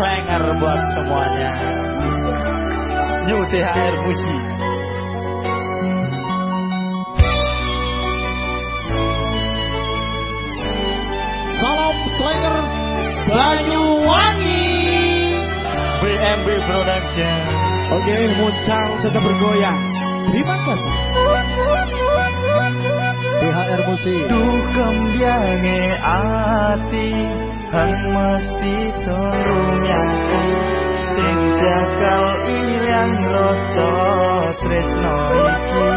Slenger buat semuanya. New THR Musi. Salam Slenger Banyuwangi. BMB Production. Oke, muncang tetap bergoyang. Terima kasih. BHR Musik. Duh kembyange ati Han mesti turunnya Sing jakal ilang rasa tresno iki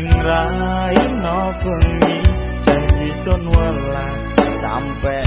Ring raino bengi Janji sun welas Sampai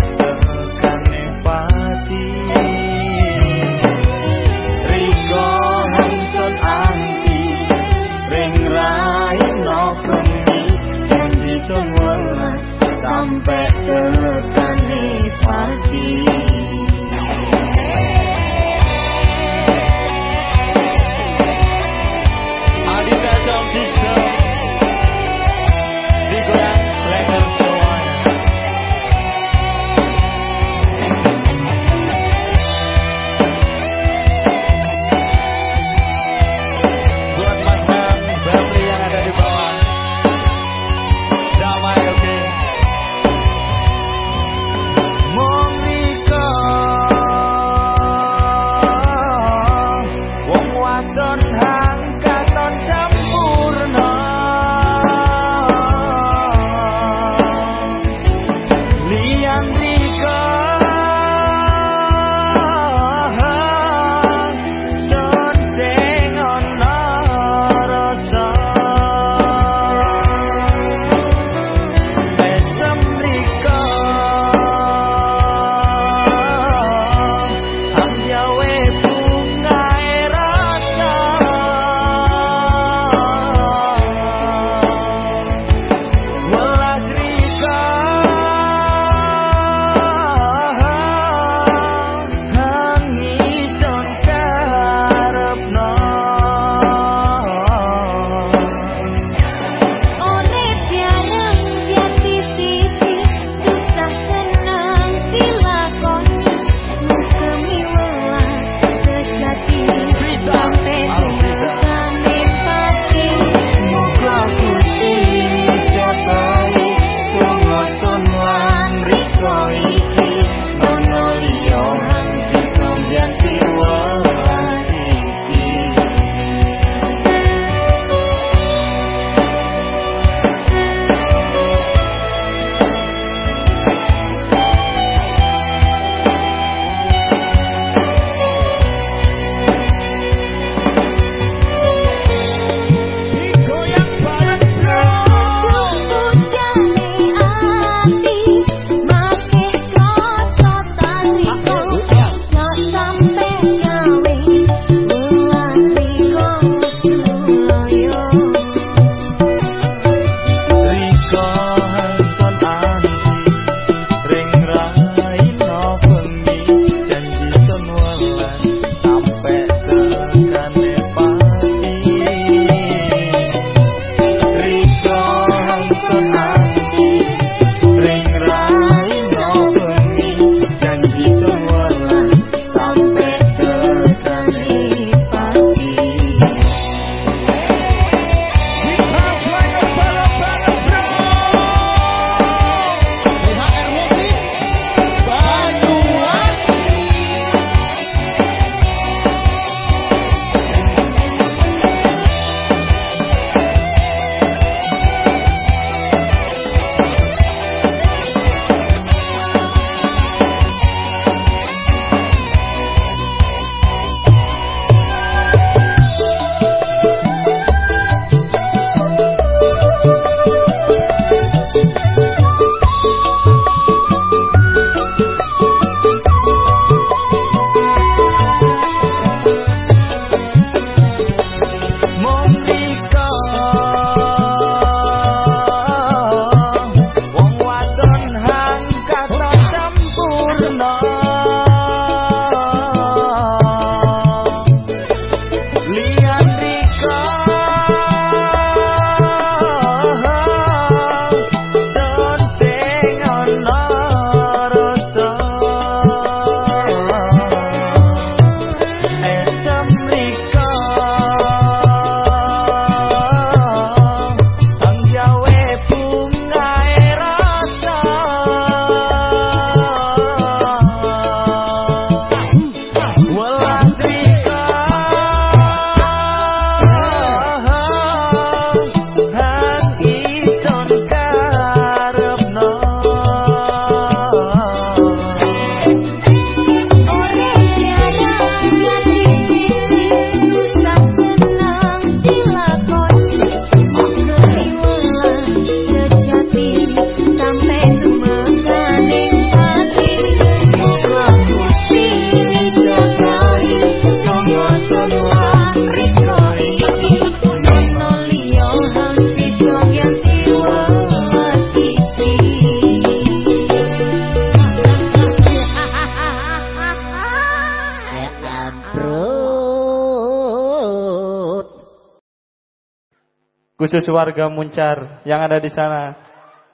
Khusus warga Muncar yang ada di sana.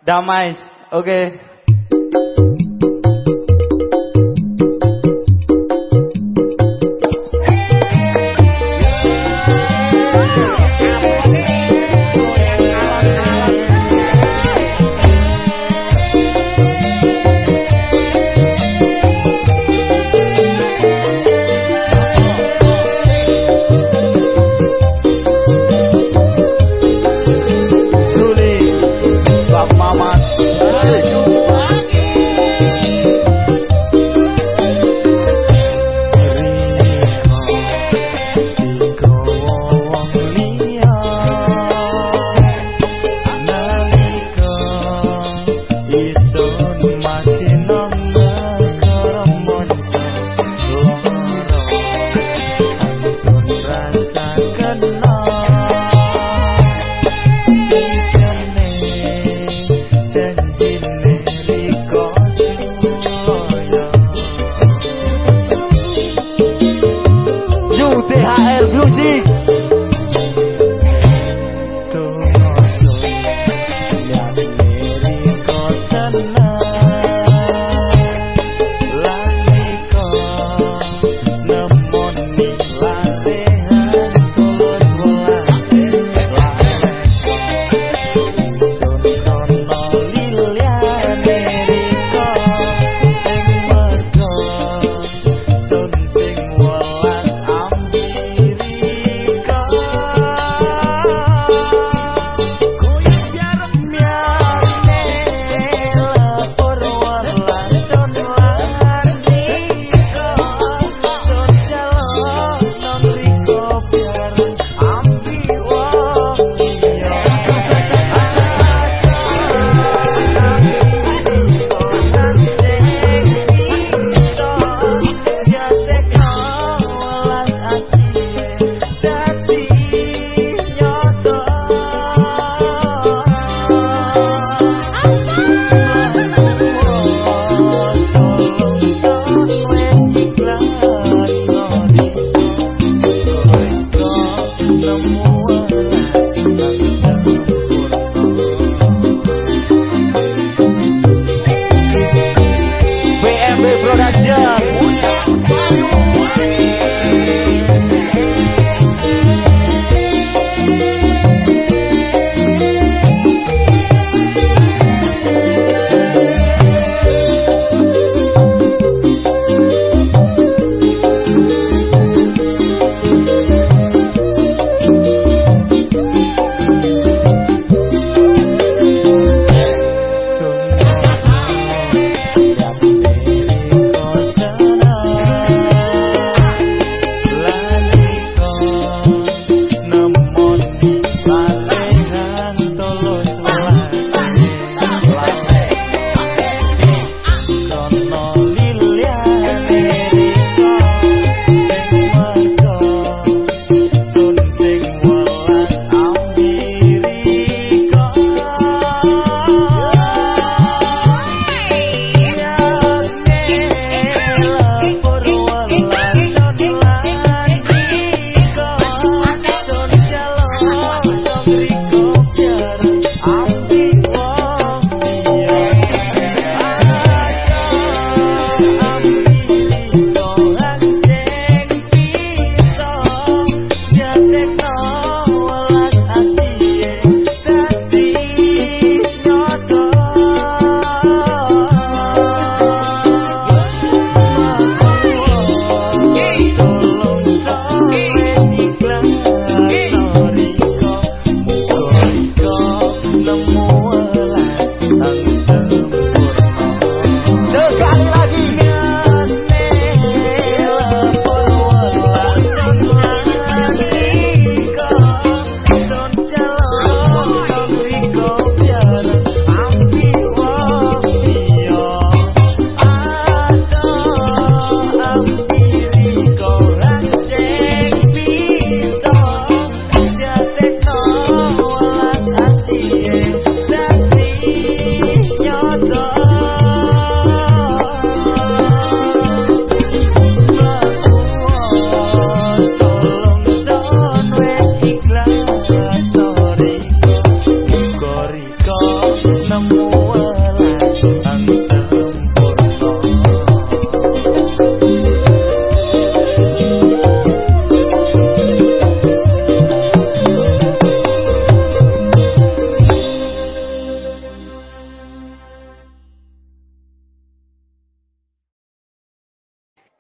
Damai. Oke. Okay.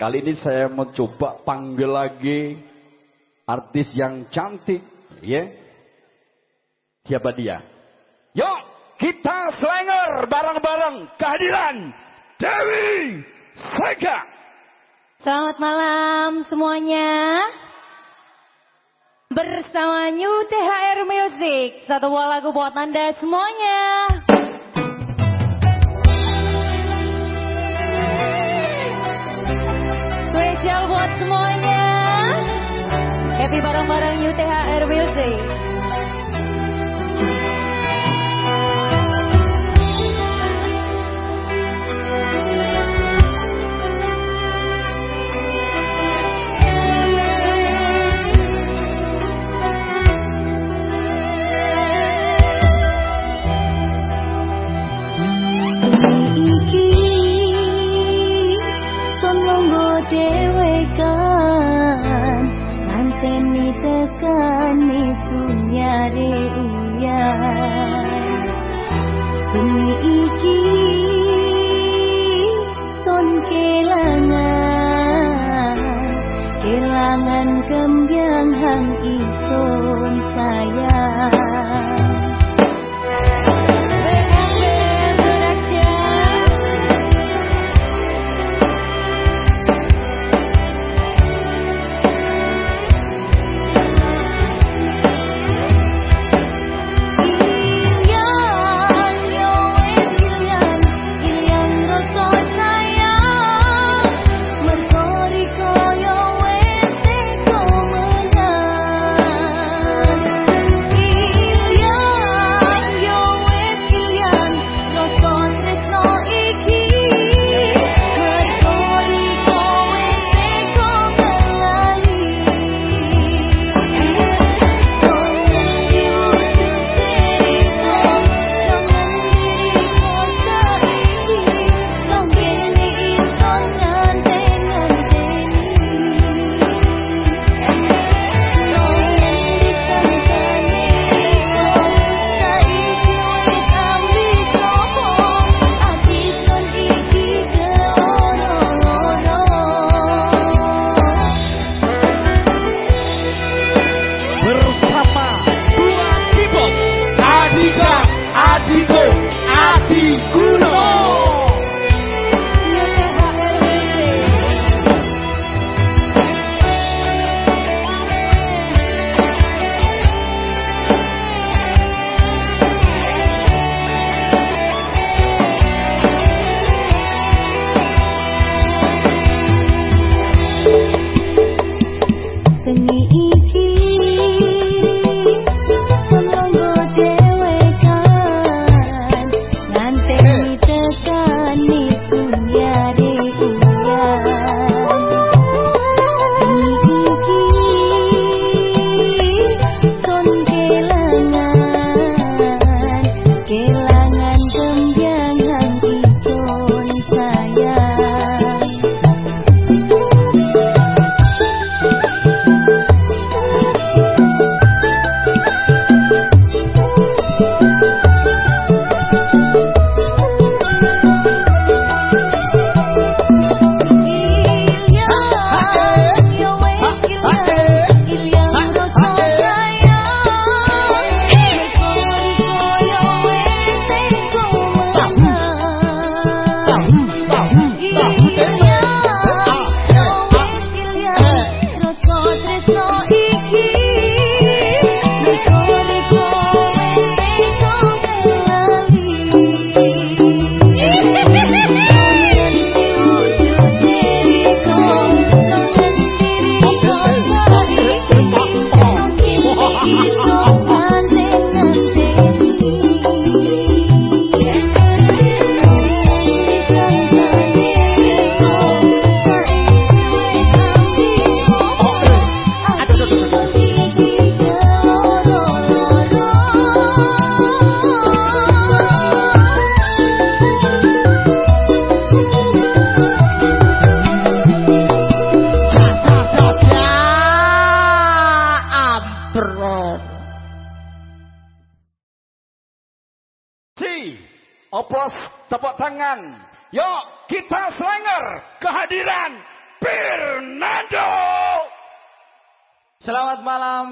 Kali ini saya mau coba panggil lagi artis yang cantik, ya. Siapa dia? Yuk, kita selenger bareng-bareng kehadiran Dewi Sega. Selamat malam semuanya. Bersama New THR Music, satu buah lagu buat Anda semuanya. Happy bareng-bareng New THR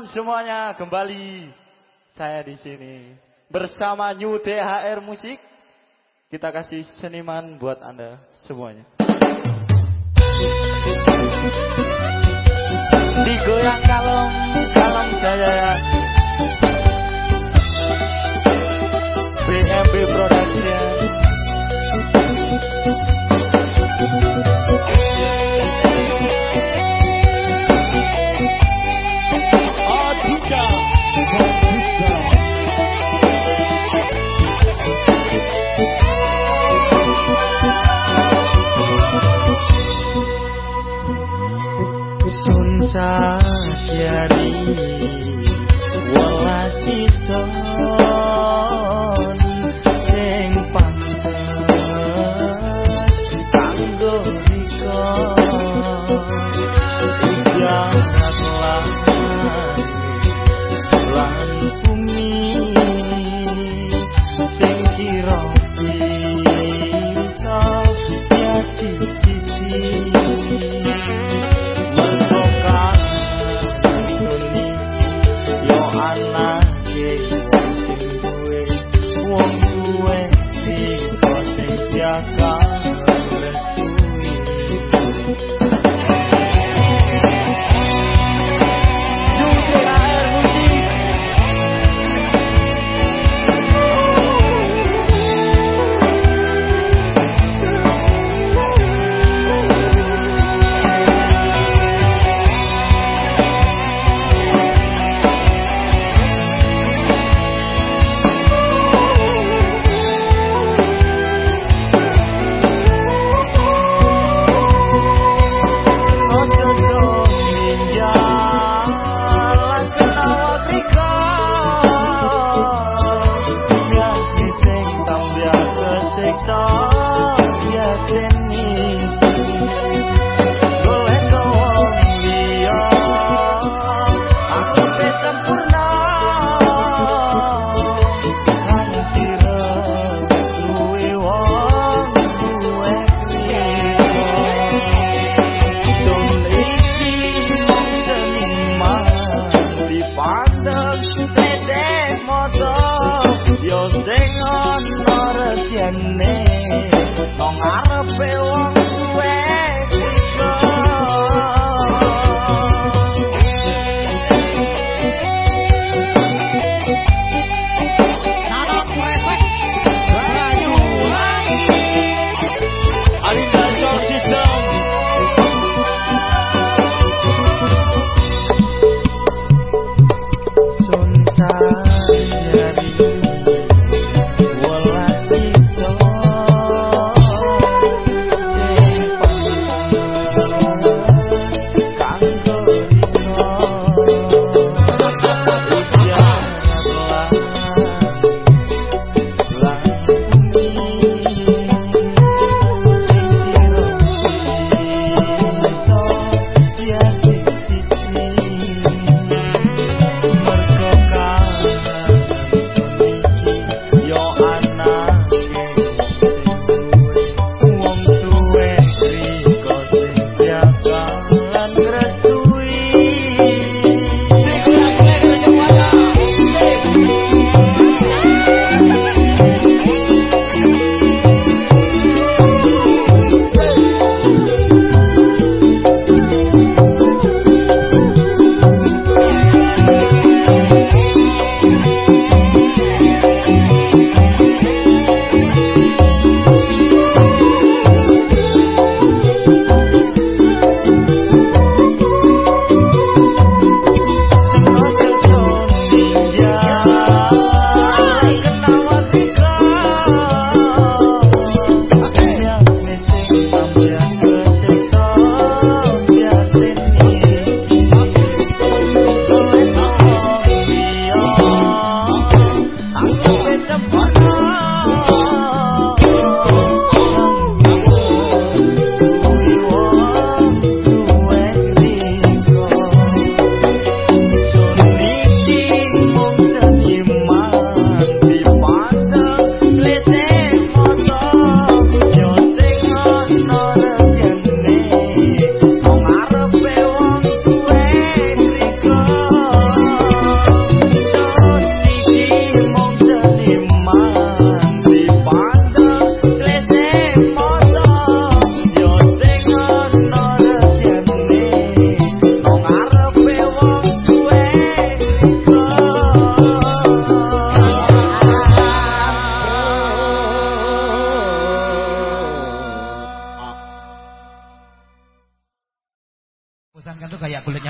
semuanya kembali saya di sini bersama New THR Musik. Kita kasih seniman buat Anda semuanya. Digoyang kalem, kalem saya. BMB Production. 자.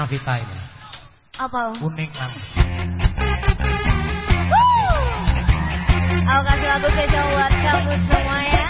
Vita ini. Apa? Kuning kan. Aku kasih lagu spesial buat kamu semua ya.